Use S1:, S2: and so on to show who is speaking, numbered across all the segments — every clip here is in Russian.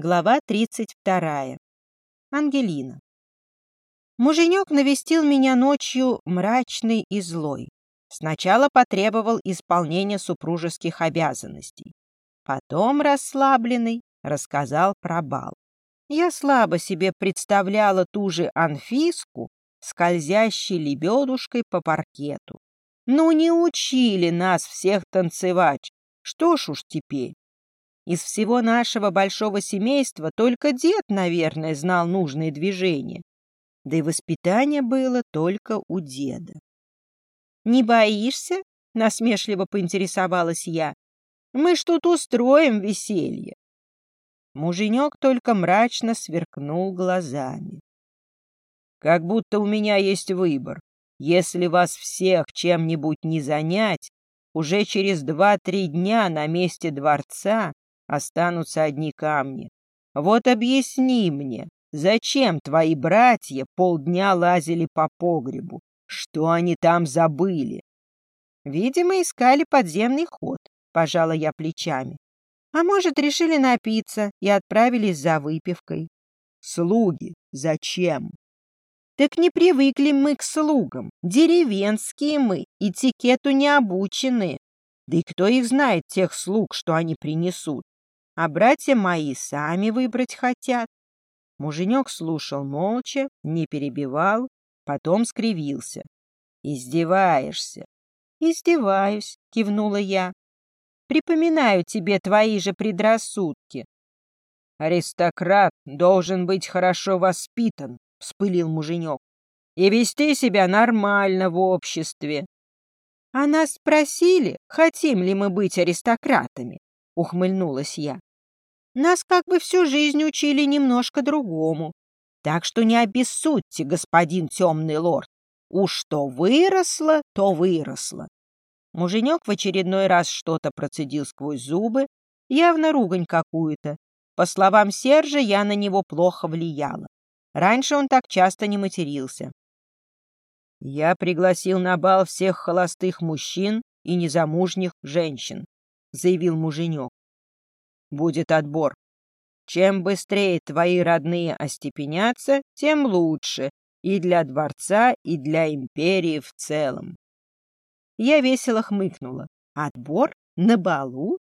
S1: Глава 32. Ангелина. Муженек навестил меня ночью мрачный и злой. Сначала потребовал исполнения супружеских обязанностей. Потом, расслабленный, рассказал про бал. Я слабо себе представляла ту же Анфиску, скользящей лебедушкой по паркету. Ну, не учили нас всех танцевать. Что ж уж теперь. Из всего нашего большого семейства только дед, наверное, знал нужные движения. Да и воспитание было только у деда. «Не боишься?» — насмешливо поинтересовалась я. «Мы ж тут устроим веселье». Муженек только мрачно сверкнул глазами. «Как будто у меня есть выбор. Если вас всех чем-нибудь не занять, уже через два-три дня на месте дворца останутся одни камни. Вот объясни мне, зачем твои братья полдня лазили по погребу? Что они там забыли? Видимо, искали подземный ход, пожала я плечами. А может, решили напиться и отправились за выпивкой. Слуги зачем? Так не привыкли мы к слугам. Деревенские мы, этикету не обучены. Да и кто их знает, тех слуг, что они принесут? А братья мои сами выбрать хотят. Муженек слушал молча, не перебивал, потом скривился. «Издеваешься?» «Издеваюсь», — кивнула я. «Припоминаю тебе твои же предрассудки». «Аристократ должен быть хорошо воспитан», — вспылил муженек, «и вести себя нормально в обществе». «А нас спросили, хотим ли мы быть аристократами?» — ухмыльнулась я. Нас как бы всю жизнь учили немножко другому. Так что не обессудьте, господин темный лорд. Уж что выросло, то выросло. Муженек в очередной раз что-то процедил сквозь зубы, явно ругань какую-то. По словам Сержа, я на него плохо влияла. Раньше он так часто не матерился. Я пригласил на бал всех холостых мужчин и незамужних женщин, заявил муженек будет отбор. Чем быстрее твои родные остепенятся, тем лучше и для дворца, и для империи в целом. Я весело хмыкнула. Отбор? На балу?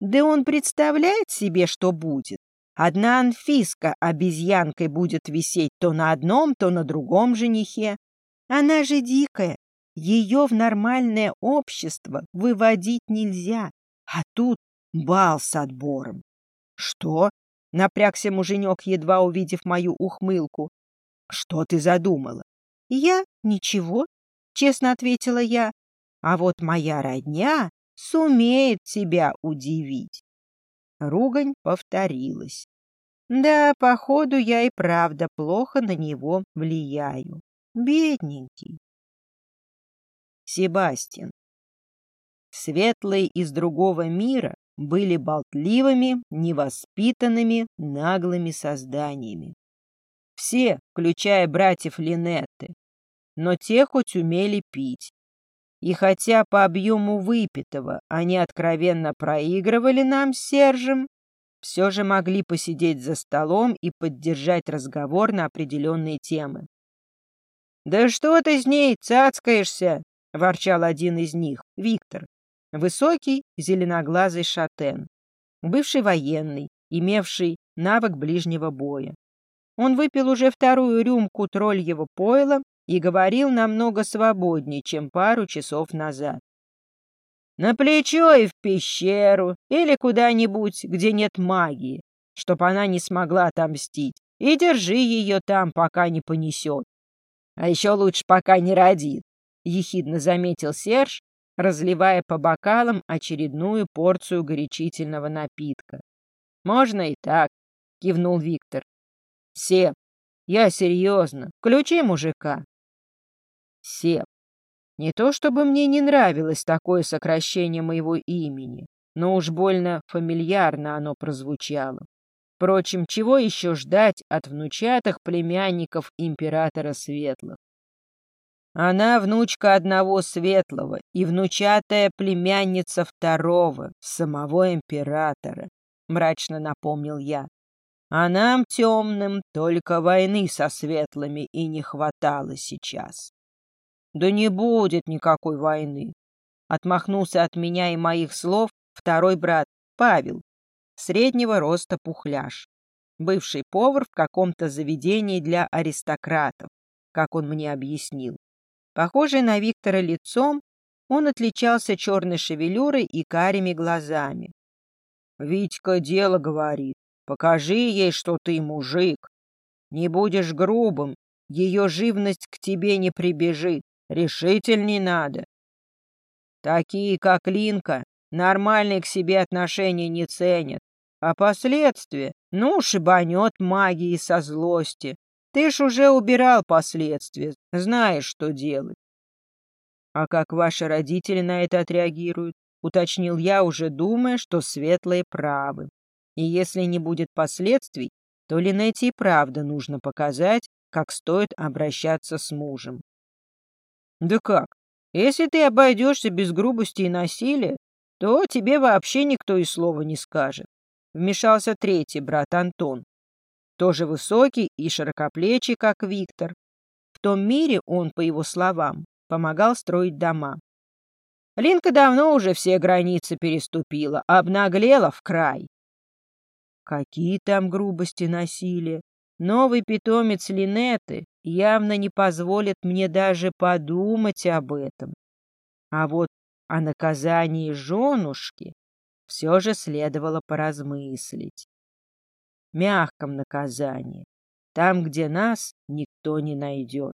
S1: Да он представляет себе, что будет. Одна Анфиска обезьянкой будет висеть то на одном, то на другом женихе. Она же дикая. Ее в нормальное общество выводить нельзя. А тут Бал с отбором. Что? Напрягся муженек, едва увидев мою ухмылку. Что ты задумала? Я? Ничего, честно ответила я. А вот моя родня сумеет тебя удивить. Ругань повторилась. Да, походу, я и правда плохо на него влияю. Бедненький. Себастьян. Светлый из другого мира были болтливыми, невоспитанными, наглыми созданиями. Все, включая братьев Линетты, но те хоть умели пить. И хотя по объему выпитого они откровенно проигрывали нам с Сержем, все же могли посидеть за столом и поддержать разговор на определенные темы. «Да что ты с ней цацкаешься?» — ворчал один из них, Виктор. Высокий, зеленоглазый шатен, бывший военный, имевший навык ближнего боя. Он выпил уже вторую рюмку тролльего пойла и говорил намного свободнее, чем пару часов назад. «На плечо и в пещеру, или куда-нибудь, где нет магии, чтоб она не смогла отомстить, и держи ее там, пока не понесет. А еще лучше, пока не родит», — ехидно заметил Серж, разливая по бокалам очередную порцию горячительного напитка. «Можно и так», — кивнул Виктор. «Сеп, я серьезно, включи мужика». «Сеп, не то чтобы мне не нравилось такое сокращение моего имени, но уж больно фамильярно оно прозвучало. Впрочем, чего еще ждать от внучатых племянников императора Светлых? Она внучка одного светлого и внучатая племянница второго, самого императора, — мрачно напомнил я. А нам, темным, только войны со светлыми и не хватало сейчас. Да не будет никакой войны. Отмахнулся от меня и моих слов второй брат, Павел, среднего роста пухляж, бывший повар в каком-то заведении для аристократов, как он мне объяснил. Похожий на Виктора лицом, он отличался черной шевелюрой и карими глазами. «Витька дело говорит. Покажи ей, что ты мужик. Не будешь грубым, ее живность к тебе не прибежит. Решительней надо. Такие, как Линка, нормальные к себе отношения не ценят. А последствия? Ну, шибанет магии со злости. Ты ж уже убирал последствия, знаешь, что делать. А как ваши родители на это отреагируют? Уточнил я, уже думая, что светлые правы. И если не будет последствий, то Линете и правда нужно показать, как стоит обращаться с мужем. Да как? Если ты обойдешься без грубости и насилия, то тебе вообще никто и слова не скажет. Вмешался третий брат Антон. Тоже высокий и широкоплечий, как Виктор. В том мире он, по его словам, помогал строить дома. Линка давно уже все границы переступила, обнаглела в край. Какие там грубости насилия? Новый питомец Линеты явно не позволит мне даже подумать об этом. А вот о наказании женушки все же следовало поразмыслить. Мягком наказании, там, где нас никто не найдет.